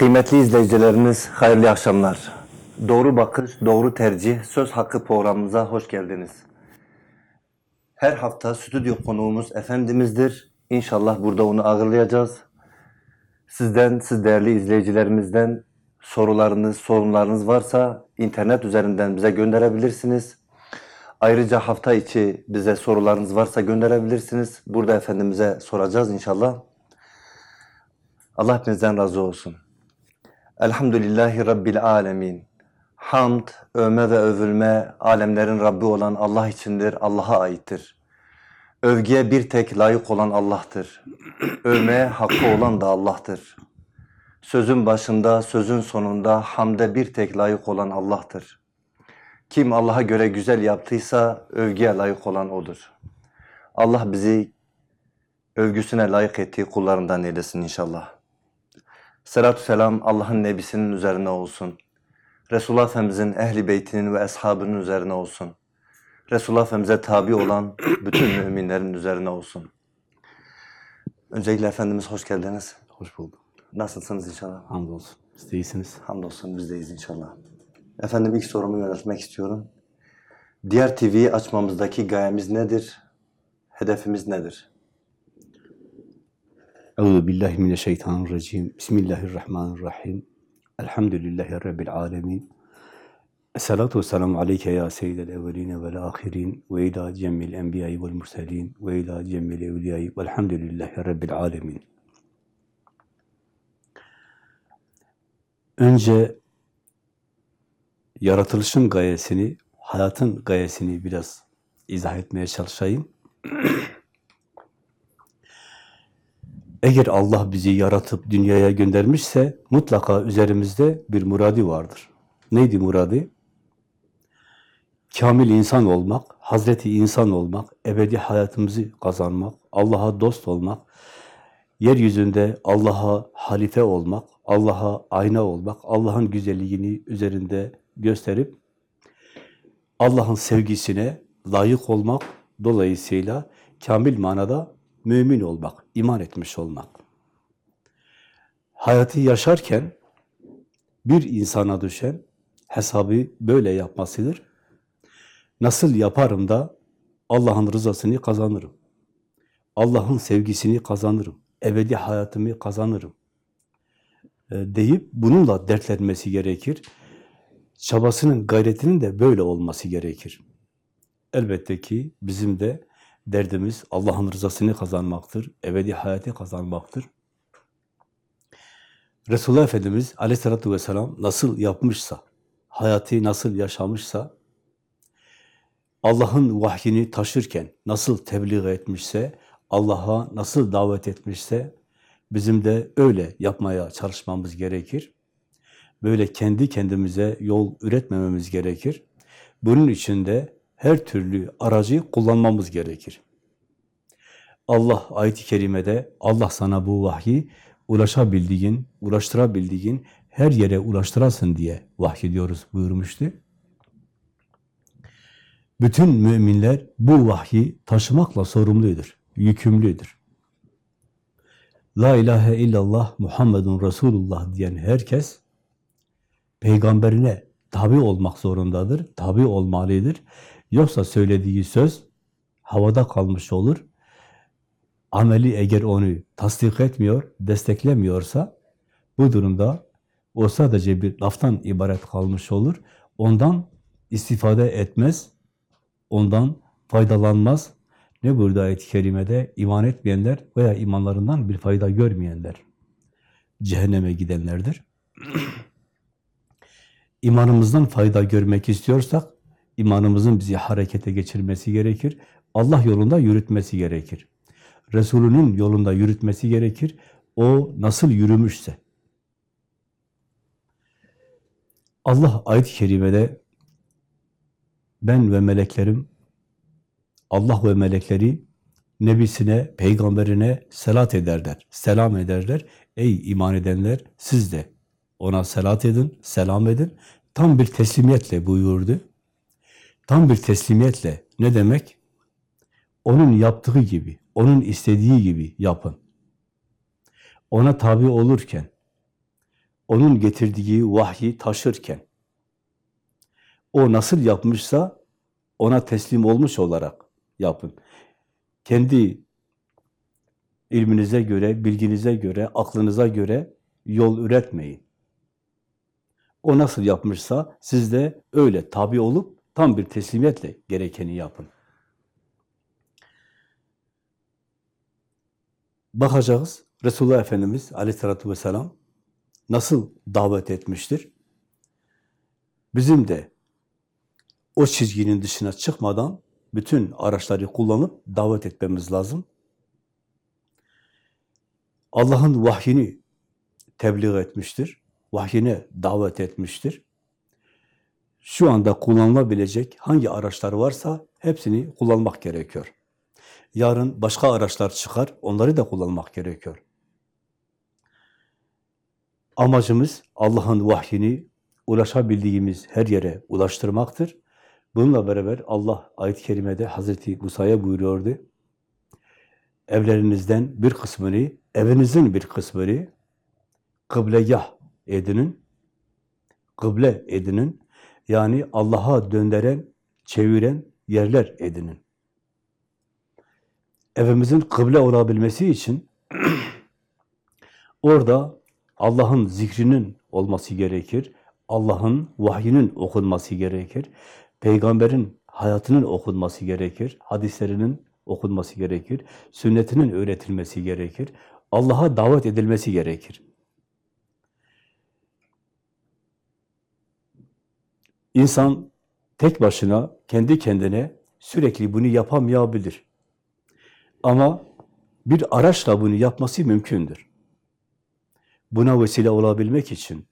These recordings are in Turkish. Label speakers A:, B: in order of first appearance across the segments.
A: Kıymetli izleyicilerimiz, hayırlı akşamlar. Doğru bakış, doğru tercih, söz hakkı programımıza hoş geldiniz. Her hafta stüdyo konuğumuz Efendimiz'dir. İnşallah burada onu ağırlayacağız. Sizden, siz değerli izleyicilerimizden sorularınız, sorunlarınız varsa internet üzerinden bize gönderebilirsiniz. Ayrıca hafta içi bize sorularınız varsa gönderebilirsiniz. Burada Efendimiz'e soracağız inşallah. Allah hepinizden razı olsun. Elhamdülillahi Rabbil alemin. Hamd, övme ve övülme alemlerin Rabbi olan Allah içindir, Allah'a aittir. Övgüye bir tek layık olan Allah'tır. Övmeye hakkı olan da Allah'tır. Sözün başında, sözün sonunda hamde bir tek layık olan Allah'tır. Kim Allah'a göre güzel yaptıysa övgüye layık olan O'dur. Allah bizi övgüsüne layık ettiği kullarından eylesin inşallah. Selatü selam Allah'ın nebisinin üzerine olsun. Resulullah Efendimizin ehli beytinin ve eshabının üzerine olsun. Resulullah Efendimiz'e tabi olan bütün müminlerin üzerine olsun. Öncelikle Efendimiz hoş geldiniz.
B: Hoş bulduk.
A: Nasılsınız inşallah?
B: Hamdolsun. Siz de iyisiniz.
A: Hamdolsun biz deyiz inşallah. Efendim ilk sorumu yöneltmek istiyorum. Diğer TV'yi açmamızdaki gayemiz nedir? Hedefimiz nedir?
B: Euzu billahi mineşşeytanirracim. Bismillahirrahmanirrahim. Elhamdülillahi rabbil alamin. Esselatu vesselamu aleyke ya seyyidel evveline vel ahirin ve ila cemmil enbiyayı vel murselin ve ila cemmil evliyayı velhamdülillahi rabbil alemin. Önce yaratılışın gayesini, hayatın gayesini biraz izah etmeye çalışayım. Eğer Allah bizi yaratıp dünyaya göndermişse mutlaka üzerimizde bir muradi vardır. Neydi muradi? Kamil insan olmak, Hazreti insan olmak, ebedi hayatımızı kazanmak, Allah'a dost olmak, yeryüzünde Allah'a halife olmak, Allah'a ayna olmak, Allah'ın güzelliğini üzerinde gösterip Allah'ın sevgisine layık olmak, dolayısıyla kamil manada mümin olmak, iman etmiş olmak. Hayatı yaşarken bir insana düşen hesabı böyle yapmasıdır. Nasıl yaparım da Allah'ın rızasını kazanırım. Allah'ın sevgisini kazanırım. Ebedi hayatımı kazanırım. E, deyip bununla dertlenmesi gerekir. Çabasının, gayretinin de böyle olması gerekir. Elbette ki bizim de Derdimiz Allah'ın rızasını kazanmaktır, ebedi hayatı kazanmaktır. Resulullah Efendimiz aleyhissalatü vesselam nasıl yapmışsa, hayatı nasıl yaşamışsa, Allah'ın vahyini taşırken nasıl tebliğ etmişse, Allah'a nasıl davet etmişse, bizim de öyle yapmaya çalışmamız gerekir. Böyle kendi kendimize yol üretmememiz gerekir. Bunun için de her türlü aracı kullanmamız gerekir. Allah ayet-i kerimede Allah sana bu vahyi ulaşabildiğin, ulaştırabildiğin her yere ulaştırasın diye vahyediyoruz buyurmuştu. Bütün müminler bu vahyi taşımakla sorumludur, yükümlüdür. La ilahe illallah Muhammedun Resulullah diyen herkes peygamberine tabi olmak zorundadır, tabi olmalıdır. Yoksa söylediği söz havada kalmış olur. Ameli eğer onu tasdik etmiyor, desteklemiyorsa bu durumda o sadece bir laftan ibaret kalmış olur. Ondan istifade etmez, ondan faydalanmaz. Ne burada ayet-i kerimede? iman etmeyenler veya imanlarından bir fayda görmeyenler cehenneme gidenlerdir. İmanımızdan fayda görmek istiyorsak imanımızın bizi harekete geçirmesi gerekir. Allah yolunda yürütmesi gerekir. Resulünün yolunda yürütmesi gerekir. O nasıl yürümüşse. Allah ayet-i kerimede ben ve meleklerim Allah ve melekleri nebisine, peygamberine selat ederler, selam ederler. Ey iman edenler siz de ona selat edin, selam edin. Tam bir teslimiyetle buyurdu. Tam bir teslimiyetle ne demek? Onun yaptığı gibi, onun istediği gibi yapın. Ona tabi olurken, onun getirdiği vahyi taşırken o nasıl yapmışsa ona teslim olmuş olarak yapın. Kendi ilminize göre, bilginize göre, aklınıza göre yol üretmeyin. O nasıl yapmışsa siz de öyle tabi olup tam bir teslimiyetle gerekeni yapın. Bakacağız Resulullah Efendimiz aleyhissalatü vesselam nasıl davet etmiştir? Bizim de o çizginin dışına çıkmadan bütün araçları kullanıp davet etmemiz lazım. Allah'ın vahyini tebliğ etmiştir. Vahyine davet etmiştir. Şu anda kullanılabilecek hangi araçlar varsa hepsini kullanmak gerekiyor. Yarın başka araçlar çıkar, onları da kullanmak gerekiyor. Amacımız Allah'ın vahyini ulaşabildiğimiz her yere ulaştırmaktır. Bununla beraber Allah ayet-i kerimede Hazreti Musa'ya buyuruyordu. Evlerinizden bir kısmını, evinizin bir kısmını kıblegah edinin, kıble edinin, yani Allah'a döndüren, çeviren yerler edinin. Evimizin kıble olabilmesi için orada Allah'ın zikrinin olması gerekir, Allah'ın vahyinin okunması gerekir, peygamberin hayatının okunması gerekir, hadislerinin okunması gerekir, sünnetinin öğretilmesi gerekir, Allah'a davet edilmesi gerekir. İnsan tek başına, kendi kendine sürekli bunu yapamayabilir. Ama bir araçla bunu yapması mümkündür. Buna vesile olabilmek için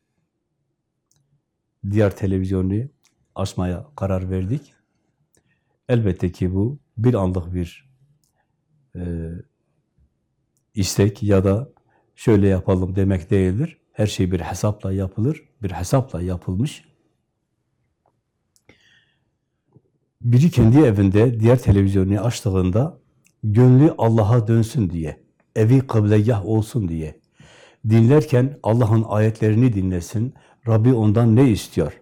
B: diğer televizyonu açmaya karar verdik. Elbette ki bu bir anlık bir e, istek ya da şöyle yapalım demek değildir. Her şey bir hesapla yapılır, bir hesapla yapılmış. Biri kendi evinde diğer televizyonu açtığında gönlü Allah'a dönsün diye, evi kıblegah olsun diye, dinlerken Allah'ın ayetlerini dinlesin, Rabbi ondan ne istiyor?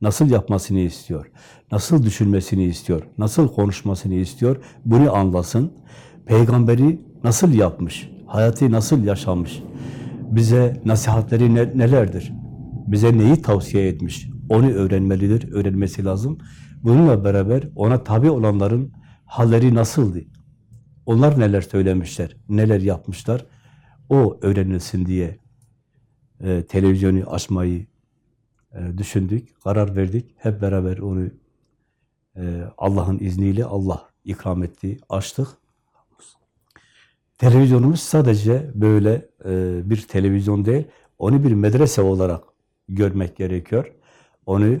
B: Nasıl yapmasını istiyor? Nasıl düşünmesini istiyor? Nasıl konuşmasını istiyor? Bunu anlasın. Peygamberi nasıl yapmış? Hayatı nasıl yaşamış? Bize nasihatleri ne- nelerdir? Bize neyi tavsiye etmiş? Onu öğrenmelidir, öğrenmesi lazım. Bununla beraber ona tabi olanların halleri nasıldı? Onlar neler söylemişler, neler yapmışlar? O öğrenilsin diye e, televizyonu açmayı e, düşündük, karar verdik. Hep beraber onu e, Allah'ın izniyle Allah ikram etti, açtık. Televizyonumuz sadece böyle e, bir televizyon değil, onu bir medrese olarak görmek gerekiyor. Onu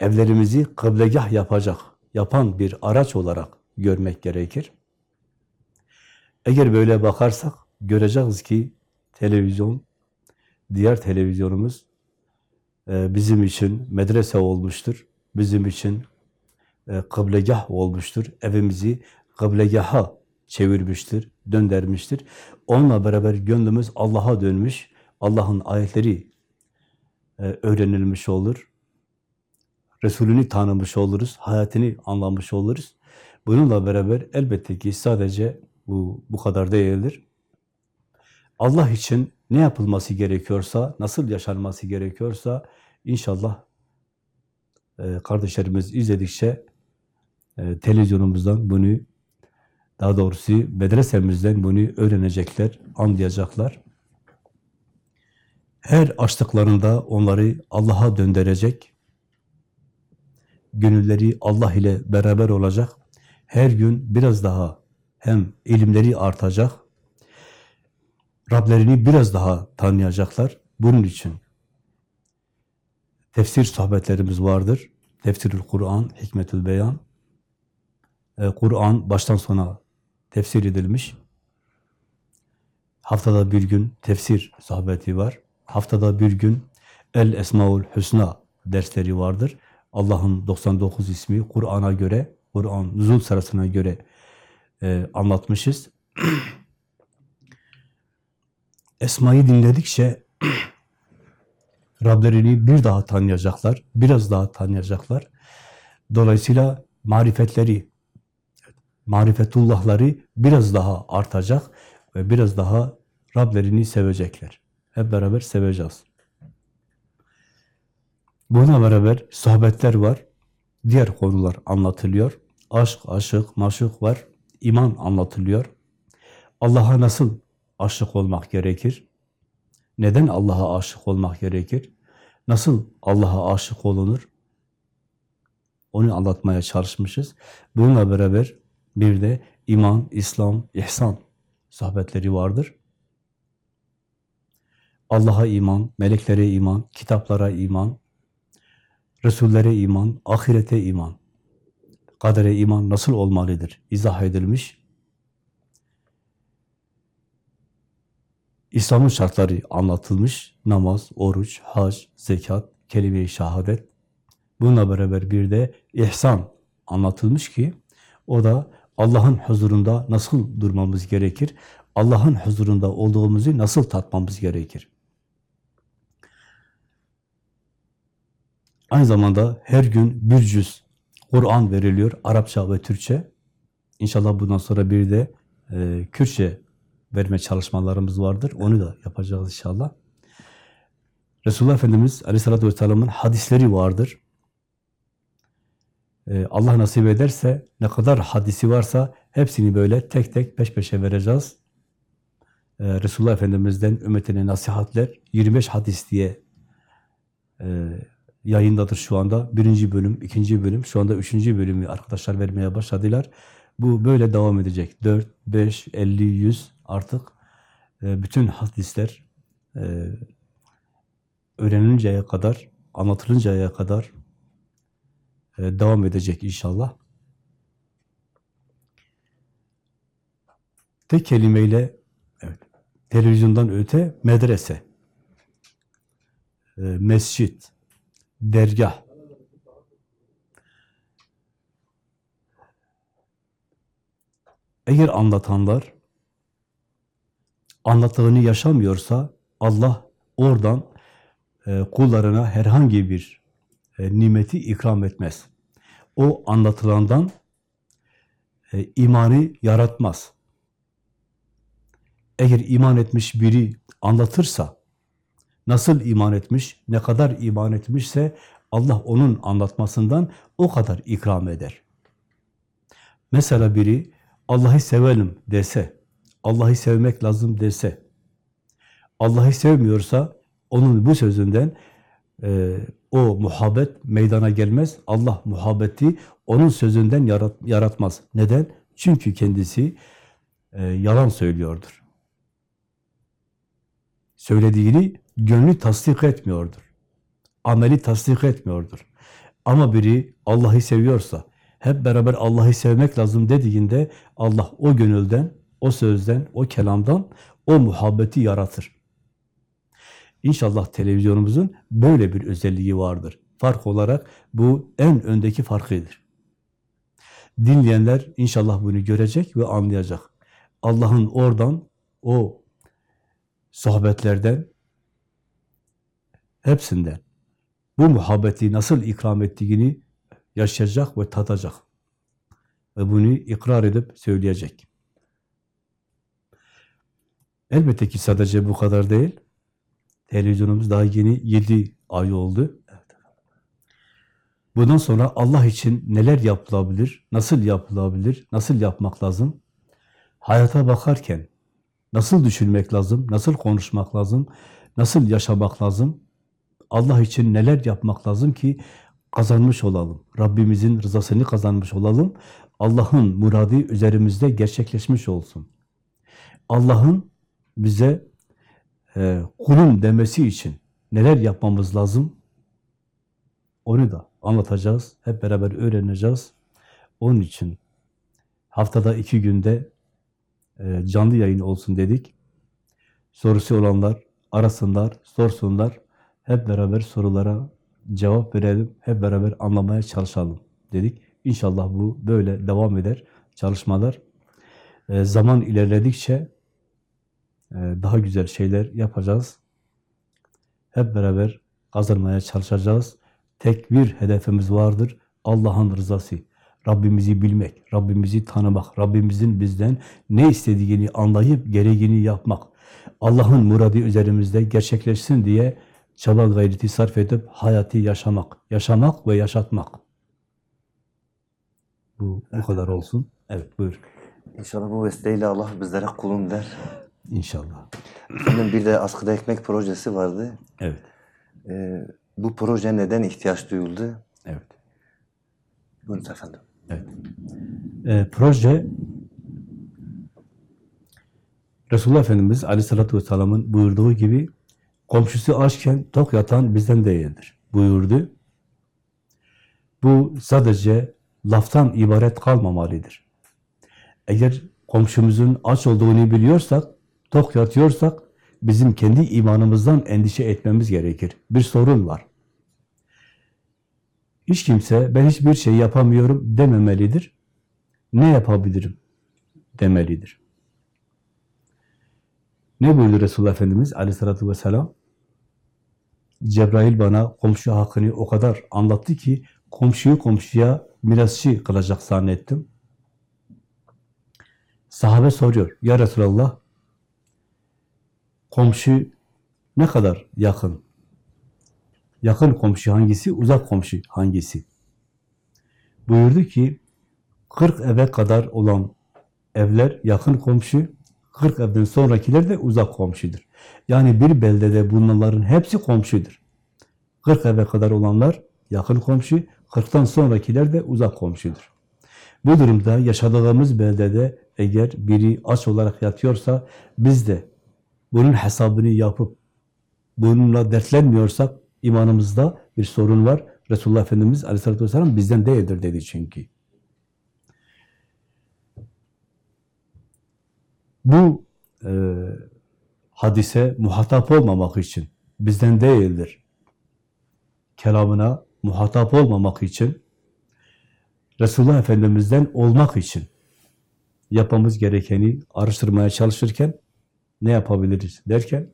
B: evlerimizi kıblegah yapacak, yapan bir araç olarak görmek gerekir. Eğer böyle bakarsak göreceğiz ki televizyon, diğer televizyonumuz e, bizim için medrese olmuştur. Bizim için e, kıblegah olmuştur. Evimizi kıblegaha çevirmiştir, döndürmüştür. Onunla beraber gönlümüz Allah'a dönmüş, Allah'ın ayetleri e, öğrenilmiş olur. Resulünü tanımış oluruz, hayatını anlamış oluruz. Bununla beraber elbette ki sadece bu, bu kadar değildir. Allah için ne yapılması gerekiyorsa, nasıl yaşanması gerekiyorsa inşallah e, kardeşlerimiz izledikçe e, televizyonumuzdan bunu, daha doğrusu medresemizden bunu öğrenecekler, anlayacaklar. Her açtıklarında onları Allah'a döndürecek, gönülleri Allah ile beraber olacak, her gün biraz daha hem ilimleri artacak, Rablerini biraz daha tanıyacaklar. Bunun için tefsir sohbetlerimiz vardır. Tefsirül Kur'an, Hikmetül Beyan. Ee, Kur'an baştan sona tefsir edilmiş. Haftada bir gün tefsir sohbeti var. Haftada bir gün El Esmaül Hüsna dersleri vardır. Allah'ın 99 ismi Kur'an'a göre, Kur'an nüzul sırasına göre e, anlatmışız. Esma'yı dinledikçe Rablerini bir daha tanıyacaklar, biraz daha tanıyacaklar. Dolayısıyla marifetleri, marifetullahları biraz daha artacak ve biraz daha Rablerini sevecekler. Hep beraber seveceğiz. Buna beraber sohbetler var, diğer konular anlatılıyor. Aşk, aşık, maşık var, iman anlatılıyor. Allah'a nasıl aşık olmak gerekir? Neden Allah'a aşık olmak gerekir? Nasıl Allah'a aşık olunur? Onu anlatmaya çalışmışız. Bununla beraber bir de iman, İslam, ihsan sohbetleri vardır. Allah'a iman, meleklere iman, kitaplara iman, Resullere iman, ahirete iman, kadere iman nasıl olmalıdır? İzah edilmiş. İslam'ın şartları anlatılmış. Namaz, oruç, hac, zekat, kelime-i şehadet. Bununla beraber bir de ihsan anlatılmış ki o da Allah'ın huzurunda nasıl durmamız gerekir? Allah'ın huzurunda olduğumuzu nasıl tatmamız gerekir? Aynı zamanda her gün bir cüz Kur'an veriliyor, Arapça ve Türkçe. İnşallah bundan sonra bir de e, Kürtçe verme çalışmalarımız vardır. Onu da yapacağız inşallah. Resulullah Efendimiz Aleyhisselatü Vesselam'ın hadisleri vardır. E, Allah nasip ederse ne kadar hadisi varsa hepsini böyle tek tek peş peşe vereceğiz. E, Resulullah Efendimiz'den ümmetine nasihatler 25 hadis diye e, yayındadır şu anda. Birinci bölüm, ikinci bölüm, şu anda üçüncü bölümü arkadaşlar vermeye başladılar. Bu böyle devam edecek. 4, 5, 50, 100 artık e, bütün hadisler e, öğrenilinceye kadar, anlatılıncaya kadar e, devam edecek inşallah. Tek kelimeyle evet, televizyondan öte medrese, mescit, dergah. Eğer anlatanlar anlattığını yaşamıyorsa Allah oradan e, kullarına herhangi bir e, nimeti ikram etmez. O anlatılandan e, imanı yaratmaz. Eğer iman etmiş biri anlatırsa, nasıl iman etmiş, ne kadar iman etmişse Allah onun anlatmasından o kadar ikram eder. Mesela biri Allah'ı sevelim dese, Allah'ı sevmek lazım dese, Allah'ı sevmiyorsa onun bu sözünden e, o muhabbet meydana gelmez. Allah muhabbeti onun sözünden yarat, yaratmaz. Neden? Çünkü kendisi e, yalan söylüyordur. Söylediğini gönlü tasdik etmiyordur. Ameli tasdik etmiyordur. Ama biri Allah'ı seviyorsa, hep beraber Allah'ı sevmek lazım dediğinde Allah o gönülden, o sözden, o kelamdan o muhabbeti yaratır. İnşallah televizyonumuzun böyle bir özelliği vardır. Fark olarak bu en öndeki farkıdır. Dinleyenler inşallah bunu görecek ve anlayacak. Allah'ın oradan, o sohbetlerden, hepsinden bu muhabbeti nasıl ikram ettiğini yaşayacak ve tatacak. Ve bunu ikrar edip söyleyecek. Elbette ki sadece bu kadar değil. Televizyonumuz daha yeni 7 ay oldu. Bundan sonra Allah için neler yapılabilir, nasıl yapılabilir, nasıl yapmak lazım? Hayata bakarken nasıl düşünmek lazım, nasıl konuşmak lazım, nasıl yaşamak lazım? Allah için neler yapmak lazım ki kazanmış olalım. Rabbimizin rızasını kazanmış olalım. Allah'ın muradı üzerimizde gerçekleşmiş olsun. Allah'ın bize e, kulum demesi için neler yapmamız lazım? Onu da anlatacağız. Hep beraber öğreneceğiz. Onun için haftada iki günde e, canlı yayın olsun dedik. Sorusu olanlar arasınlar, sorsunlar. Hep beraber sorulara cevap verelim. Hep beraber anlamaya çalışalım dedik. İnşallah bu böyle devam eder çalışmalar. E, zaman ilerledikçe e, daha güzel şeyler yapacağız. Hep beraber kazanmaya çalışacağız. Tek bir hedefimiz vardır. Allah'ın rızası. Rabbimizi bilmek, Rabbimizi tanımak, Rabbimizin bizden ne istediğini anlayıp gereğini yapmak. Allah'ın muradı üzerimizde gerçekleşsin diye çaba gayreti sarf edip hayatı yaşamak. Yaşamak ve yaşatmak. Bu bu kadar olsun. Evet buyur.
A: İnşallah bu vesileyle Allah bizlere kulun der.
B: İnşallah.
A: Efendim bir de askıda ekmek projesi vardı.
B: Evet.
A: Ee, bu proje neden ihtiyaç duyuldu?
B: Evet.
A: Buyurun efendim.
B: e, proje Resulullah Efendimiz Aleyhisselatü Vesselam'ın buyurduğu gibi komşusu açken tok yatan bizden değildir buyurdu. Bu sadece laftan ibaret kalmamalıdır. Eğer komşumuzun aç olduğunu biliyorsak, tok yatıyorsak bizim kendi imanımızdan endişe etmemiz gerekir. Bir sorun var. Hiç kimse ben hiçbir şey yapamıyorum dememelidir. Ne yapabilirim demelidir. Ne buyurdu Resulullah Efendimiz aleyhissalatü vesselam? Cebrail bana komşu hakkını o kadar anlattı ki komşuyu komşuya mirasçı kılacak zannettim. Sahabe soruyor, ya Resulallah komşu ne kadar yakın? Yakın komşu hangisi, uzak komşu hangisi? Buyurdu ki 40 eve kadar olan evler yakın komşu, 40 evden sonrakiler de uzak komşudur. Yani bir beldede bulunanların hepsi komşudur. 40 eve kadar olanlar yakın komşu, 40'tan sonrakiler de uzak komşudur. Bu durumda yaşadığımız beldede eğer biri aç olarak yatıyorsa biz de bunun hesabını yapıp bununla dertlenmiyorsak imanımızda bir sorun var. Resulullah Efendimiz Aleyhisselatü Vesselam bizden değildir dedi çünkü. Bu e, hadise muhatap olmamak için bizden değildir. Kelamına muhatap olmamak için Resulullah Efendimiz'den olmak için yapmamız gerekeni araştırmaya çalışırken ne yapabiliriz derken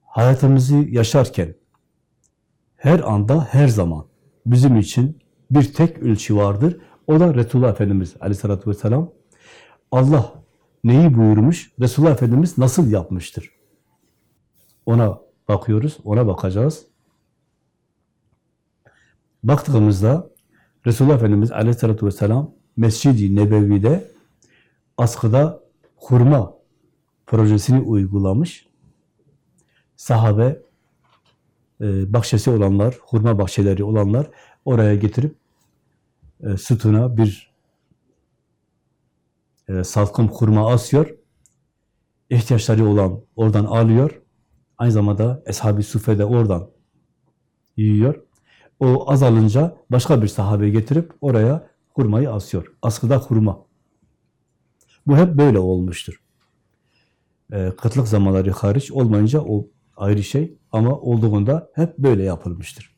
B: hayatımızı yaşarken her anda, her zaman bizim için bir tek ölçü vardır. O da Resulullah Efendimiz aleyhissalatü vesselam. Allah neyi buyurmuş, Resulullah Efendimiz nasıl yapmıştır? Ona bakıyoruz, ona bakacağız. Baktığımızda Resulullah Efendimiz aleyhissalatü vesselam Mescid-i Nebevi'de askıda hurma projesini uygulamış. Sahabe e, bahçesi olanlar, hurma bahçeleri olanlar oraya getirip e, sütuna bir e, salkım hurma asıyor. İhtiyaçları olan oradan alıyor. Aynı zamanda Eshab-ı Sufe de oradan yiyor. O azalınca başka bir sahabe getirip oraya hurmayı asıyor. Askıda hurma. Bu hep böyle olmuştur. E, kıtlık zamanları hariç olmayınca o ayrı şey ama olduğunda hep böyle yapılmıştır.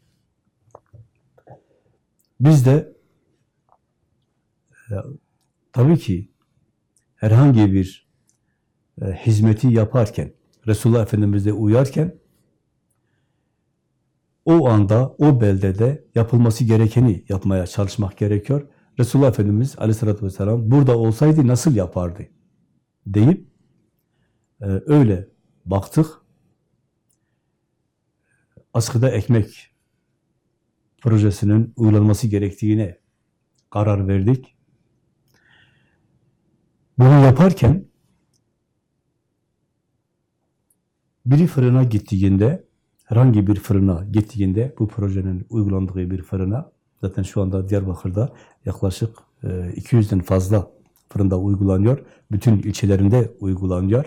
B: Biz de e, tabii ki herhangi bir e, hizmeti yaparken, Resulullah Efendimiz'e uyarken o anda, o beldede yapılması gerekeni yapmaya çalışmak gerekiyor. Resulullah Efendimiz aleyhissalatü vesselam burada olsaydı nasıl yapardı deyip e, öyle baktık. Askıda ekmek projesinin uygulanması gerektiğine karar verdik. Bunu yaparken biri fırına gittiğinde, herhangi bir fırına gittiğinde, bu projenin uygulandığı bir fırına, zaten şu anda Diyarbakır'da yaklaşık 200'den fazla fırında uygulanıyor. Bütün ilçelerinde uygulanıyor.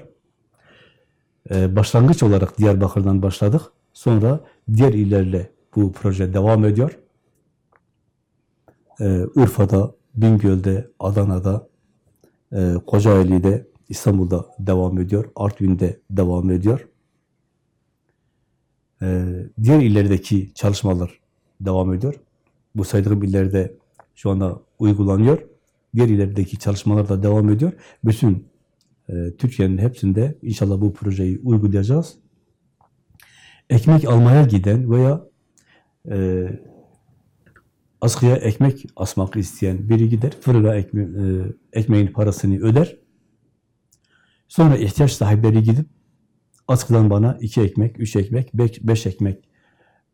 B: Başlangıç olarak Diyarbakır'dan başladık. Sonra diğer illerle bu proje devam ediyor. Urfa'da, Bingöl'de, Adana'da, Kocaeli'de, İstanbul'da devam ediyor. Artvin'de devam ediyor. Diğer illerdeki çalışmalar devam ediyor. Bu saydığım illerde şu anda uygulanıyor. Diğer illerdeki çalışmalar da devam ediyor. Bütün e, Türkiye'nin hepsinde inşallah bu projeyi uygulayacağız. ekmek almaya giden veya e, askıya ekmek asmak isteyen biri gider, fırına ekme, e, ekmeğin parasını öder. Sonra ihtiyaç sahipleri gidip askıdan bana iki ekmek, üç ekmek, beş, beş ekmek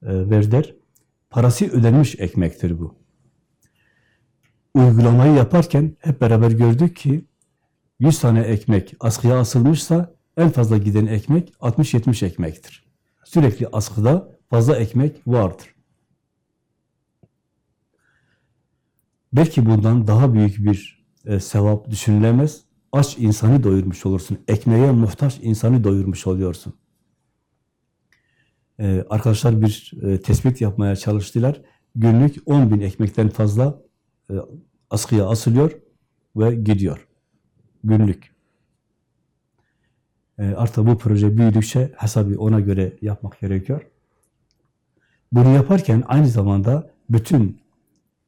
B: e, ver der. Parası ödenmiş ekmektir bu. Uygulamayı yaparken hep beraber gördük ki 100 tane ekmek askıya asılmışsa en fazla giden ekmek 60-70 ekmektir. Sürekli askıda fazla ekmek vardır. Belki bundan daha büyük bir e, sevap düşünülemez. Aç insanı doyurmuş olursun. Ekmeğe muhtaç insanı doyurmuş oluyorsun. E, arkadaşlar bir e, tespit yapmaya çalıştılar. Günlük 10 bin ekmekten fazla e, askıya asılıyor ve gidiyor. Günlük. E, artık bu proje büyüdükçe hesabı ona göre yapmak gerekiyor. Bunu yaparken aynı zamanda bütün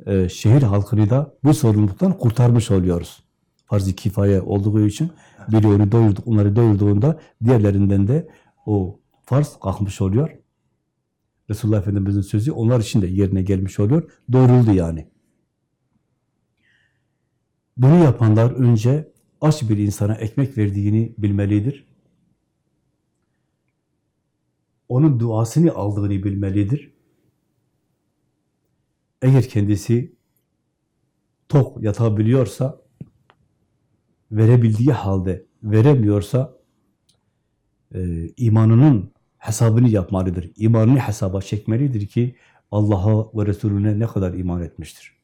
B: e, şehir halkını da bu sorumluluktan kurtarmış oluyoruz. Farz-ı kifaye olduğu için biri onu doyurduk, onları doyurduğunda diğerlerinden de o farz kalkmış oluyor. Resulullah Efendimiz'in sözü onlar için de yerine gelmiş oluyor. Doyuruldu yani. Bunu yapanlar önce aç bir insana ekmek verdiğini bilmelidir. Onun duasını aldığını bilmelidir. Eğer kendisi tok yatabiliyorsa, verebildiği halde veremiyorsa, e, imanının hesabını yapmalıdır. İmanını hesaba çekmelidir ki Allah'a ve Resulüne ne kadar iman etmiştir.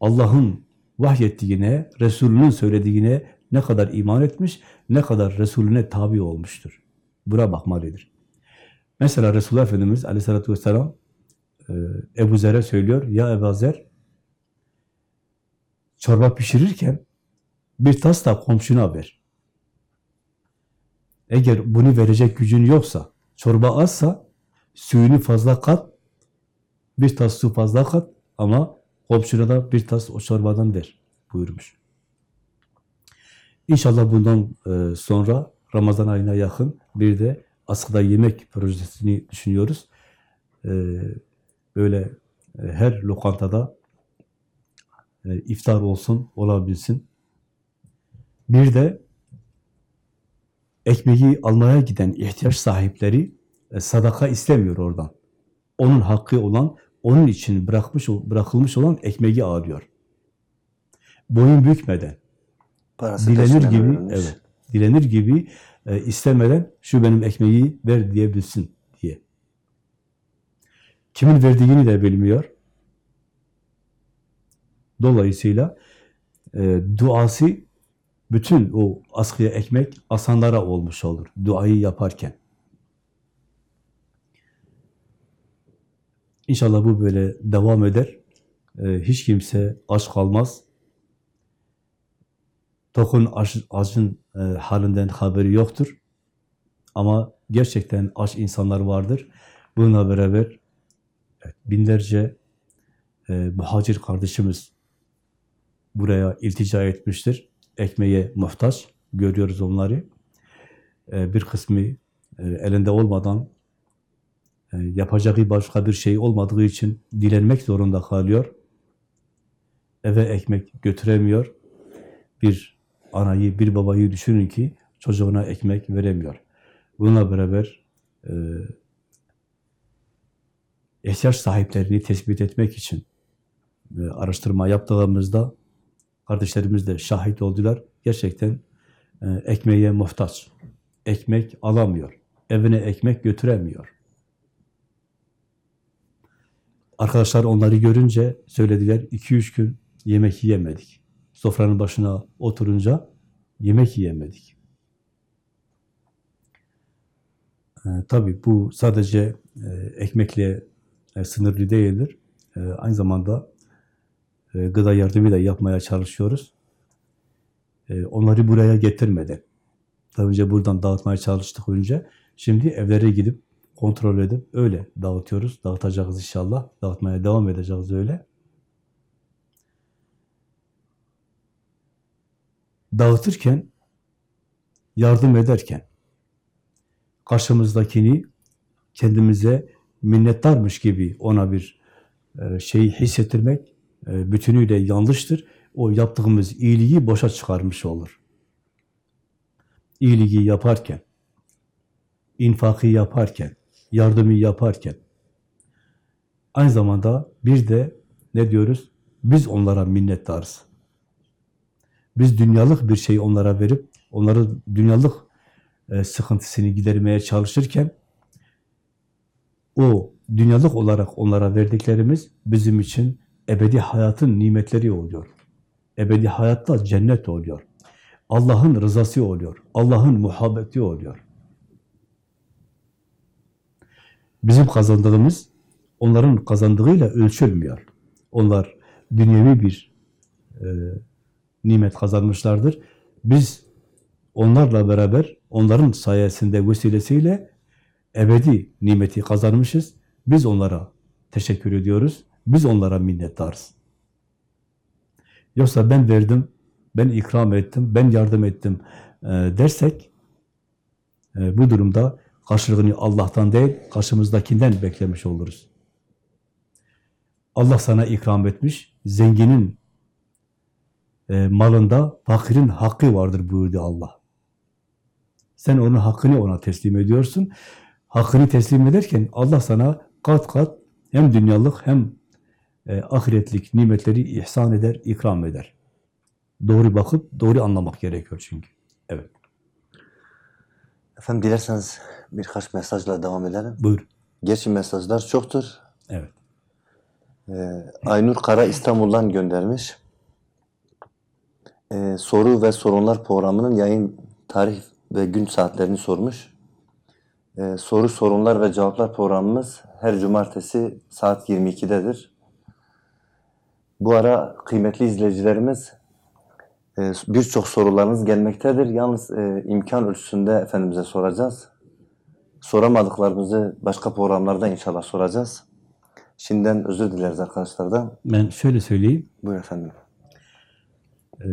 B: Allah'ın vahyettiğine, Resulünün söylediğine ne kadar iman etmiş, ne kadar Resulüne tabi olmuştur. Buna bakmalıdır. Mesela Resulullah Efendimiz aleyhissalatü vesselam Ebu Zer'e söylüyor, ya Ebu Zer, çorba pişirirken bir tas da komşuna ver. Eğer bunu verecek gücün yoksa, çorba azsa, suyunu fazla kat, bir tas su fazla kat ama komşuna da bir tas o çorbadan ver buyurmuş. İnşallah bundan e, sonra Ramazan ayına yakın bir de askıda yemek projesini düşünüyoruz. Böyle e, her lokantada e, iftar olsun, olabilsin. Bir de ekmeği almaya giden ihtiyaç sahipleri e, sadaka istemiyor oradan. Onun hakkı olan, onun için bırakmış bırakılmış olan ekmeği alıyor. Boyun bükmeden,
A: Parası
B: dilenir gibi, evet, dilenir gibi e, istemeden şu benim ekmeği ver diyebilsin diye. Kimin verdiğini de bilmiyor. Dolayısıyla e, duası bütün o askıya ekmek asanlara olmuş olur. Duayı yaparken. İnşallah bu böyle devam eder. E, hiç kimse aç kalmaz. Tokun aç, acın e, halinden haberi yoktur. Ama gerçekten aç insanlar vardır. Bununla beraber binlerce e, muhacir kardeşimiz buraya iltica etmiştir. Ekmeğe muhtaç. Görüyoruz onları. E, bir kısmı e, elinde olmadan e, yapacağı başka bir şey olmadığı için dilenmek zorunda kalıyor. Eve ekmek götüremiyor. Bir anayı, bir babayı düşünün ki çocuğuna ekmek veremiyor. Bununla beraber e, ihtiyaç sahiplerini tespit etmek için e, araştırma yaptığımızda kardeşlerimiz de şahit oldular. Gerçekten e, ekmeğe muhtaç. Ekmek alamıyor. Evine ekmek götüremiyor. Arkadaşlar onları görünce söylediler, 2-3 gün yemek yiyemedik. Sofranın başına oturunca yemek yiyemedik. Ee, tabii bu sadece e, ekmekle e, sınırlı değildir. E, aynı zamanda e, gıda yardımı da yapmaya çalışıyoruz. E, onları buraya getirmeden, tabii önce buradan dağıtmaya çalıştık önce. Şimdi evlere gidip kontrol edip öyle dağıtıyoruz. Dağıtacağız inşallah. Dağıtmaya devam edeceğiz öyle. Dağıtırken, yardım ederken karşımızdakini kendimize minnettarmış gibi ona bir e, şeyi hissettirmek e, bütünüyle yanlıştır. O yaptığımız iyiliği boşa çıkarmış olur. İyiliği yaparken, infakı yaparken, yardımı yaparken, aynı zamanda bir de ne diyoruz? Biz onlara minnettarız. Biz dünyalık bir şey onlara verip, onların dünyalık e, sıkıntısını gidermeye çalışırken, o dünyalık olarak onlara verdiklerimiz bizim için ebedi hayatın nimetleri oluyor. Ebedi hayatta cennet oluyor. Allah'ın rızası oluyor. Allah'ın muhabbeti oluyor. Bizim kazandığımız onların kazandığıyla ölçülmüyor. Onlar dünyevi bir e, nimet kazanmışlardır. Biz onlarla beraber, onların sayesinde, vesilesiyle ebedi nimeti kazanmışız. Biz onlara teşekkür ediyoruz. Biz onlara minnettarız. Yoksa ben verdim, ben ikram ettim, ben yardım ettim e, dersek e, bu durumda karşılığını Allah'tan değil, karşımızdakinden beklemiş oluruz. Allah sana ikram etmiş, zenginin e, malında fakirin hakkı vardır buyurdu Allah. Sen onun hakkını ona teslim ediyorsun. Hakkını teslim ederken Allah sana kat kat hem dünyalık hem e, ahiretlik nimetleri ihsan eder, ikram eder. Doğru bakıp doğru anlamak gerekiyor çünkü. Evet,
A: Efendim dilerseniz birkaç mesajla devam edelim.
B: buyur.
A: Gerçi mesajlar çoktur.
B: Evet.
A: Ee, Aynur Kara İstanbul'dan göndermiş. Ee, soru ve sorunlar programının yayın tarih ve gün saatlerini sormuş. Ee, soru, sorunlar ve cevaplar programımız her cumartesi saat 22'dedir. Bu ara kıymetli izleyicilerimiz e, birçok sorularınız gelmektedir. Yalnız e, imkan ölçüsünde Efendimiz'e soracağız. Soramadıklarımızı başka programlarda inşallah soracağız. Şimdiden özür dileriz arkadaşlardan.
B: Ben şöyle söyleyeyim.
A: Buyur efendim.
B: e,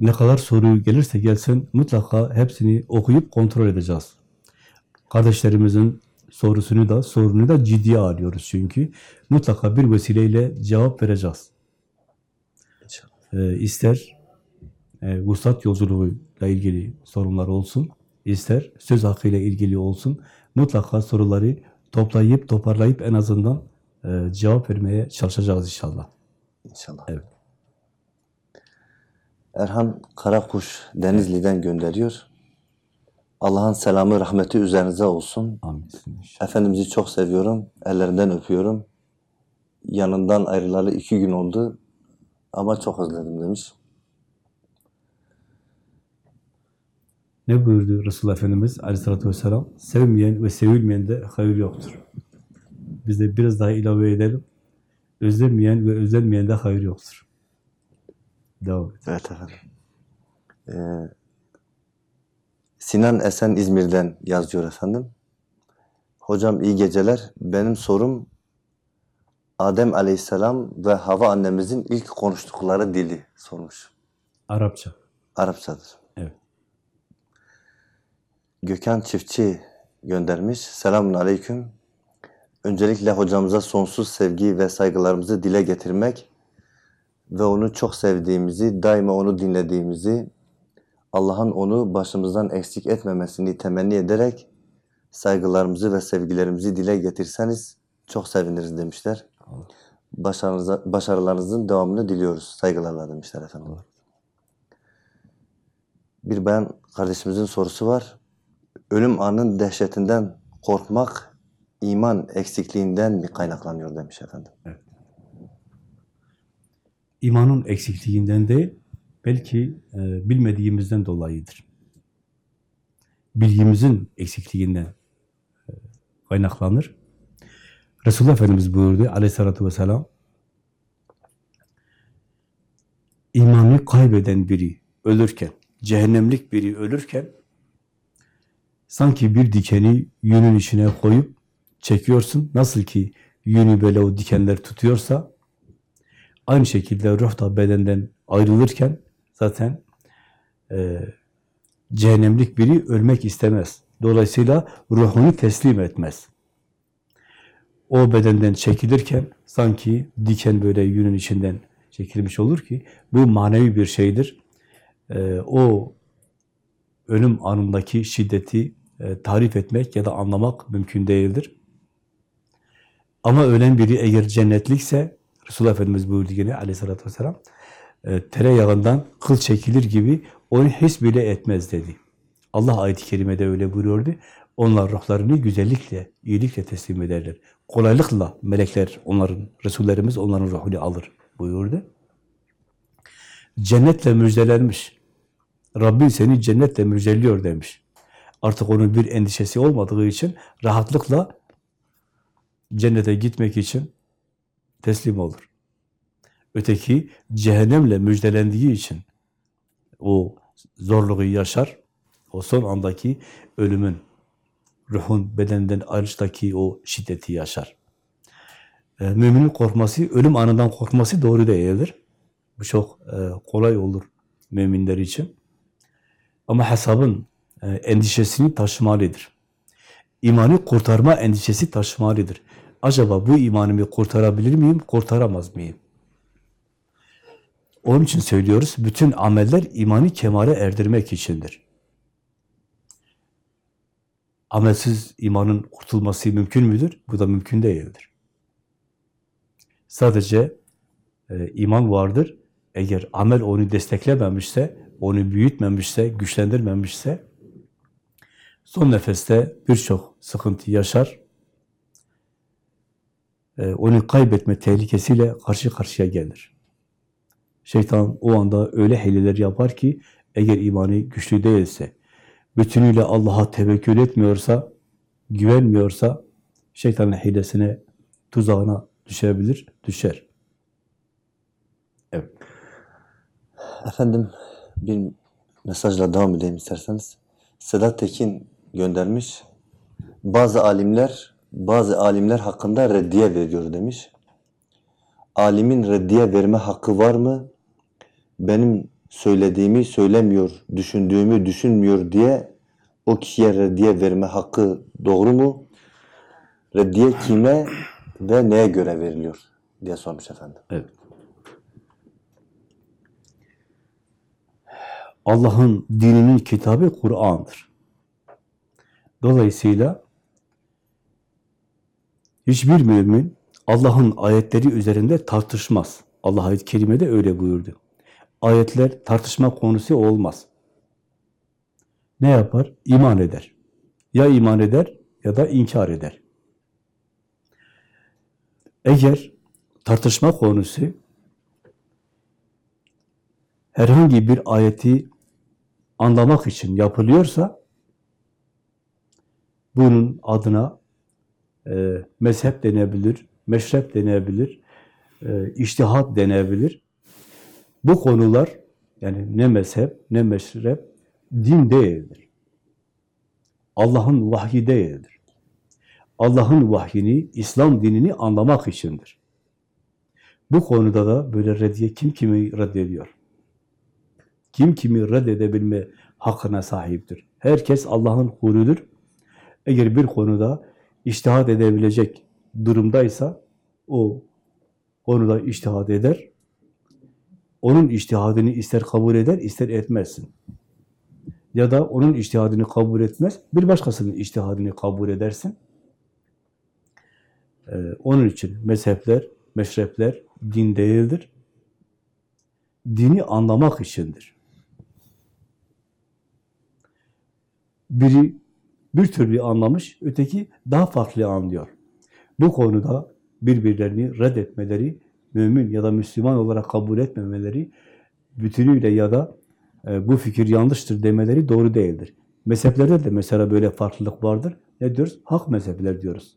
B: ne kadar soru gelirse gelsin mutlaka hepsini okuyup kontrol edeceğiz. Kardeşlerimizin sorusunu da sorunu da ciddiye alıyoruz çünkü. Mutlaka bir vesileyle cevap vereceğiz.
A: İnşallah.
B: E, ister e, vuslat yolculuğuyla ilgili sorunlar olsun, ister söz hakkıyla ilgili olsun. Mutlaka soruları toplayıp toparlayıp en azından e, cevap vermeye çalışacağız inşallah.
A: İnşallah.
B: Evet.
A: Erhan Karakuş Denizli'den gönderiyor. Allah'ın selamı, rahmeti üzerinize olsun.
B: Amin.
A: Efendimiz'i çok seviyorum. Ellerinden öpüyorum. Yanından ayrılalı iki gün oldu. Ama çok özledim demiş.
B: Ne buyurdu Resul Efendimiz aleyhissalatü vesselam? Sevmeyen ve sevilmeyen de hayır yoktur. Biz de biraz daha ilave edelim. Özlemeyen ve özlenmeyen de hayır yoktur. Devam et.
A: Evet efendim. Ee, Sinan Esen İzmir'den yazıyor efendim. Hocam iyi geceler. Benim sorum Adem Aleyhisselam ve Hava annemizin ilk konuştukları dili sormuş.
B: Arapça.
A: Arapçadır.
B: Evet.
A: Gökhan Çiftçi göndermiş. Selamun Aleyküm. Öncelikle hocamıza sonsuz sevgi ve saygılarımızı dile getirmek ve onu çok sevdiğimizi, daima onu dinlediğimizi, Allah'ın onu başımızdan eksik etmemesini temenni ederek saygılarımızı ve sevgilerimizi dile getirseniz çok seviniriz demişler. Başarınıza, başarılarınızın devamını diliyoruz. Saygılarla demişler efendim. Bir bayan kardeşimizin sorusu var. Ölüm anının dehşetinden korkmak iman eksikliğinden mi kaynaklanıyor demiş efendim.
B: İmanın eksikliğinden değil, belki e, bilmediğimizden dolayıdır. Bilgimizin eksikliğinden e, kaynaklanır. Resulullah Efendimiz buyurdu aleyhissalatü vesselam, imanı kaybeden biri ölürken, cehennemlik biri ölürken, sanki bir dikeni yünün içine koyup çekiyorsun. Nasıl ki yünü böyle o dikenler tutuyorsa, aynı şekilde ruh da bedenden ayrılırken zaten e, cehennemlik biri ölmek istemez. Dolayısıyla ruhunu teslim etmez. O bedenden çekilirken sanki diken böyle yünün içinden çekilmiş olur ki bu manevi bir şeydir. Ee, o ölüm anındaki şiddeti e, tarif etmek ya da anlamak mümkün değildir. Ama ölen biri eğer cennetlikse Resulullah Efendimiz buyurdu yine aleyhissalatü vesselam e, tereyağından kıl çekilir gibi onu his bile etmez dedi. Allah ayet-i kerimede öyle buyuruyordu. Onlar ruhlarını güzellikle, iyilikle teslim ederler. Kolaylıkla melekler, onların, Resullerimiz onların ruhunu alır buyurdu. Cennetle müjdelenmiş. Rabbin seni cennetle müjdeliyor demiş. Artık onun bir endişesi olmadığı için rahatlıkla cennete gitmek için teslim olur. Öteki cehennemle müjdelendiği için o zorluğu yaşar. O son andaki ölümün, ruhun bedenden ayrıştaki o şiddeti yaşar. E, müminin korkması, ölüm anından korkması doğru değildir. Bu çok e, kolay olur müminler için. Ama hesabın e, endişesini taşımalıdır. İmanı kurtarma endişesi taşımalıdır. Acaba bu imanımı kurtarabilir miyim, kurtaramaz mıyım? Onun için söylüyoruz, bütün ameller imanı kemale erdirmek içindir. Amelsiz imanın kurtulması mümkün müdür? Bu da mümkün değildir. Sadece e, iman vardır. Eğer amel onu desteklememişse, onu büyütmemişse, güçlendirmemişse, son nefeste birçok sıkıntı yaşar, e, onu kaybetme tehlikesiyle karşı karşıya gelir. Şeytan o anda öyle hileler yapar ki, eğer imanı güçlü değilse, bütünüyle Allah'a tevekkül etmiyorsa, güvenmiyorsa, şeytanın hilesine, tuzağına düşebilir, düşer. Evet.
A: Efendim bir mesajla devam edeyim isterseniz. Sedat Tekin göndermiş. Bazı alimler bazı alimler hakkında reddiye veriyor demiş. Alimin reddiye verme hakkı var mı? Benim söylediğimi söylemiyor, düşündüğümü düşünmüyor diye o kişiye reddiye verme hakkı doğru mu? Reddiye kime ve neye göre veriliyor diye sormuş efendim.
B: Evet. Allah'ın dininin kitabı Kur'an'dır. Dolayısıyla hiçbir mümin Allah'ın ayetleri üzerinde tartışmaz. Allah ayet-i kerimede öyle buyurdu. Ayetler tartışma konusu olmaz. Ne yapar? İman eder. Ya iman eder ya da inkar eder. Eğer tartışma konusu herhangi bir ayeti anlamak için yapılıyorsa bunun adına e, mezhep denebilir, meşrep denebilir, e, iştihat denebilir. Bu konular yani ne mezhep ne meşrep din değildir. Allah'ın vahyi değildir. Allah'ın vahyini, İslam dinini anlamak içindir. Bu konuda da böyle reddiye kim kimi reddediyor? Kim kimi reddedebilme hakkına sahiptir? Herkes Allah'ın kuludur. Eğer bir konuda iştihad edebilecek durumdaysa o konuda iştihad eder. Onun iştihadını ister kabul eder, ister etmezsin. Ya da onun iştihadını kabul etmez, bir başkasının iştihadını kabul edersin. Ee, onun için mezhepler, meşrepler din değildir. Dini anlamak içindir. Biri bir türlü anlamış, öteki daha farklı anlıyor. Bu konuda birbirlerini reddetmeleri, mümin ya da Müslüman olarak kabul etmemeleri, bütünüyle ya da e, bu fikir yanlıştır demeleri doğru değildir. Mezheplerde de mesela böyle farklılık vardır. Ne diyoruz? Hak mezhepler diyoruz.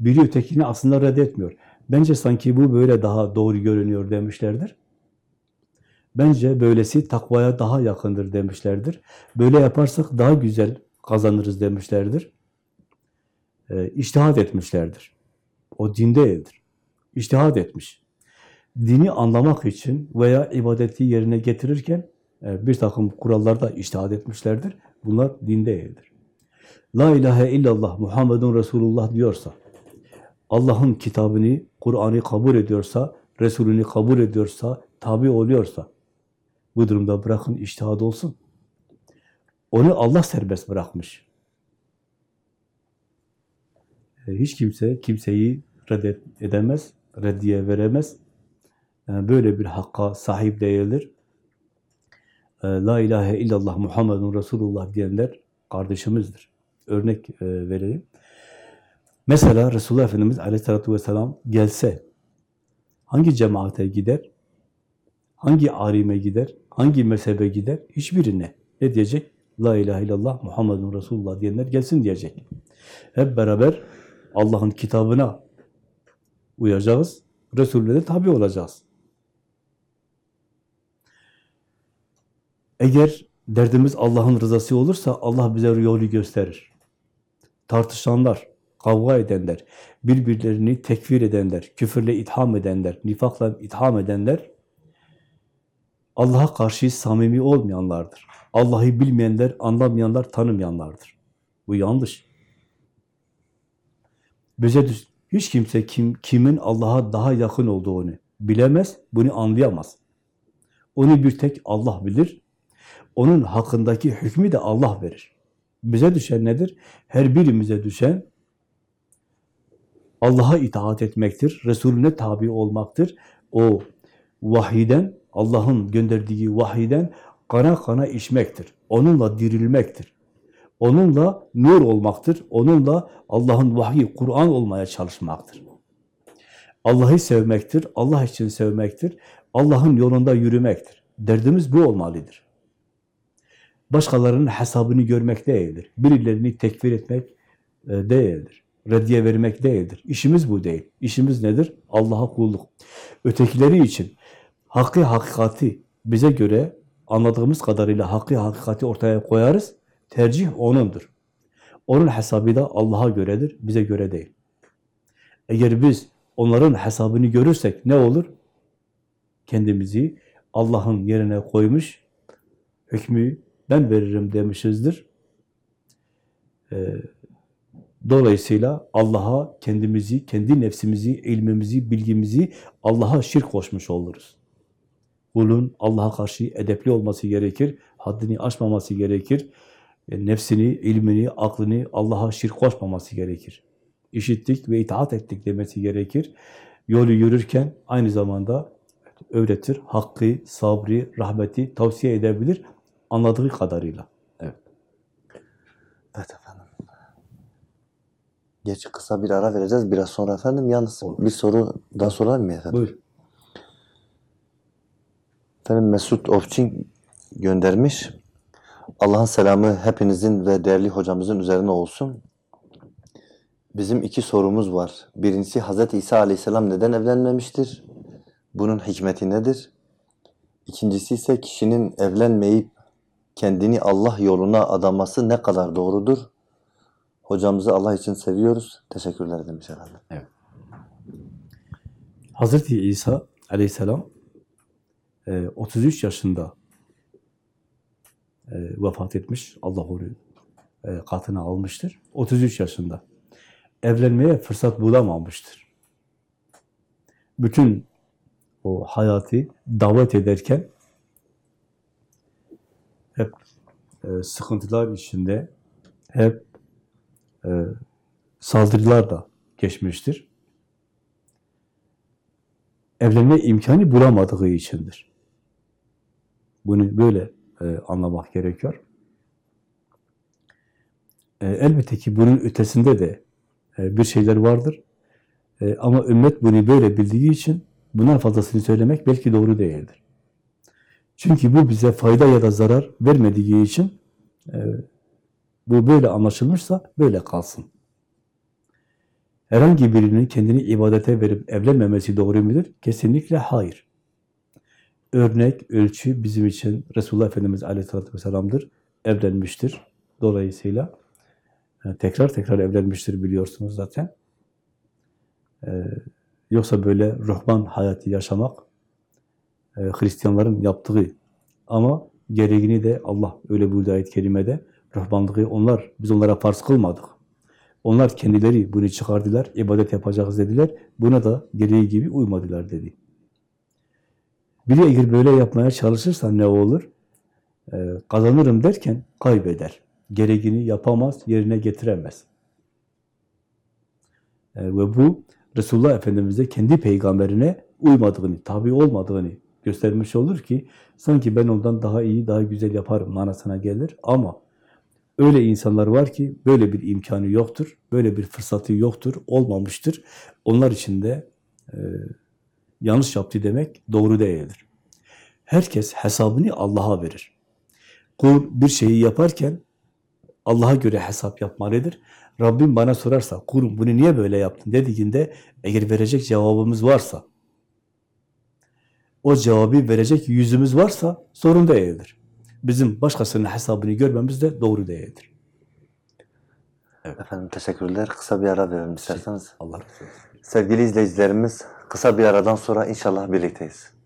B: Biri ötekini aslında reddetmiyor. Bence sanki bu böyle daha doğru görünüyor demişlerdir. Bence böylesi takvaya daha yakındır demişlerdir. Böyle yaparsak daha güzel kazanırız demişlerdir. E, iştihad etmişlerdir. O din değildir. İştihad etmiş. Dini anlamak için veya ibadeti yerine getirirken e, bir takım kurallarda iştihad etmişlerdir. Bunlar din değildir. La ilahe illallah Muhammedun Resulullah diyorsa, Allah'ın kitabını, Kur'an'ı kabul ediyorsa, Resulünü kabul ediyorsa, tabi oluyorsa, bu durumda bırakın iştihad olsun. Onu Allah serbest bırakmış. E, Hiç kimse kimseyi reddet edemez, reddiye veremez. Böyle bir hakka sahip değildir. E, La ilahe illallah Muhammedun Resulullah diyenler kardeşimizdir. Örnek e, vereyim. Mesela Resulullah Efendimiz aleyhissalatü vesselam gelse hangi cemaate gider? Hangi arime gider? Hangi mezhebe gider? Hiçbirine. Ne diyecek? La ilahe illallah Muhammedun Resulullah diyenler gelsin diyecek. Hep beraber Allah'ın kitabına uyacağız. Resulüne de tabi olacağız. Eğer derdimiz Allah'ın rızası olursa Allah bize yolu gösterir. Tartışanlar, kavga edenler, birbirlerini tekfir edenler, küfürle itham edenler, nifakla itham edenler Allah'a karşı samimi olmayanlardır. Allah'ı bilmeyenler, anlamayanlar, tanımayanlardır. Bu yanlış. Bize hiç kimse kim kimin Allah'a daha yakın olduğunu bilemez, bunu anlayamaz. Onu bir tek Allah bilir. Onun hakkındaki hükmü de Allah verir. Bize düşen nedir? Her birimize düşen Allah'a itaat etmektir, Resulüne tabi olmaktır. O vahiden, Allah'ın gönderdiği vahiden kana kana içmektir. Onunla dirilmektir. Onunla nur olmaktır. Onunla Allah'ın vahyi, Kur'an olmaya çalışmaktır. Allah'ı sevmektir, Allah için sevmektir. Allah'ın yolunda yürümektir. Derdimiz bu olmalıdır. Başkalarının hesabını görmek değildir. Birilerini tekfir etmek e, değildir. Reddiye vermek değildir. İşimiz bu değil. İşimiz nedir? Allah'a kulluk. Ötekileri için hakkı hakikati bize göre anladığımız kadarıyla hakkı hakikati ortaya koyarız. Tercih O'nundur. Onun hesabı da Allah'a göredir, bize göre değil. Eğer biz onların hesabını görürsek ne olur? Kendimizi Allah'ın yerine koymuş, hükmü ben veririm demişizdir. Ee, dolayısıyla Allah'a kendimizi, kendi nefsimizi, ilmimizi, bilgimizi Allah'a şirk koşmuş oluruz. Kulun Allah'a karşı edepli olması gerekir, haddini aşmaması gerekir, nefsini, ilmini, aklını Allah'a şirk koşmaması gerekir. İşittik ve itaat ettik demesi gerekir. Yolu yürürken aynı zamanda öğretir, hakkı, sabrı, rahmeti tavsiye edebilir anladığı kadarıyla. Evet.
A: Evet efendim. Geç kısa bir ara vereceğiz. Biraz sonra efendim yalnız bir soru daha sorayım mı efendim?
B: Buyur.
A: Efendim Mesut Ofçin göndermiş. Allah'ın selamı hepinizin ve değerli hocamızın üzerine olsun. Bizim iki sorumuz var. Birincisi Hz. İsa Aleyhisselam neden evlenmemiştir? Bunun hikmeti nedir? İkincisi ise kişinin evlenmeyip kendini Allah yoluna adaması ne kadar doğrudur? Hocamızı Allah için seviyoruz. Teşekkürler demiş efendim.
B: Hazreti İsa aleyhisselam e, 33 yaşında e, vefat etmiş. Allah onu e, katına almıştır. 33 yaşında. Evlenmeye fırsat bulamamıştır. Bütün o hayatı davet ederken hep e, sıkıntılar içinde, hep e, saldırılar da geçmiştir evlenme imkanı bulamadığı içindir. Bunu böyle e, anlamak gerekiyor. E, elbette ki bunun ötesinde de e, bir şeyler vardır. Ama ümmet bunu böyle bildiği için bundan fazlasını söylemek belki doğru değildir. Çünkü bu bize fayda ya da zarar vermediği için bu böyle anlaşılmışsa böyle kalsın. Herhangi birinin kendini ibadete verip evlenmemesi doğru mudur? Kesinlikle hayır. Örnek, ölçü bizim için Resulullah Efendimiz Aleyhisselatü Vesselam'dır. Evlenmiştir. Dolayısıyla e, tekrar tekrar evlenmiştir biliyorsunuz zaten. Ee, yoksa böyle ruhban hayatı yaşamak e, Hristiyanların yaptığı ama gereğini de Allah öyle buyurdu ayet-i kerimede Rahmanlığı onlar, biz onlara farz kılmadık. Onlar kendileri bunu çıkardılar, ibadet yapacağız dediler. Buna da gereği gibi uymadılar dedi. Biri eğer böyle yapmaya çalışırsa ne olur? Ee, kazanırım derken kaybeder. Gereğini yapamaz, yerine getiremez. Ee, ve bu Resulullah Efendimiz'e kendi peygamberine uymadığını, tabi olmadığını göstermiş olur ki sanki ben ondan daha iyi, daha güzel yaparım manasına gelir ama öyle insanlar var ki böyle bir imkanı yoktur, böyle bir fırsatı yoktur, olmamıştır. Onlar için de e, yanlış yaptı demek doğru değildir. Herkes hesabını Allah'a verir. Kul bir şeyi yaparken Allah'a göre hesap yapmalıdır. Rabbim bana sorarsa, kulum bunu niye böyle yaptın dediğinde eğer verecek cevabımız varsa, o cevabı verecek yüzümüz varsa sorun değildir. Bizim başkasının hesabını görmemiz de doğru değildir.
A: Efendim teşekkürler. Kısa bir ara verelim isterseniz.
B: Allah razı olsun.
A: Sevgili izleyicilerimiz, kısa bir aradan sonra inşallah birlikteyiz.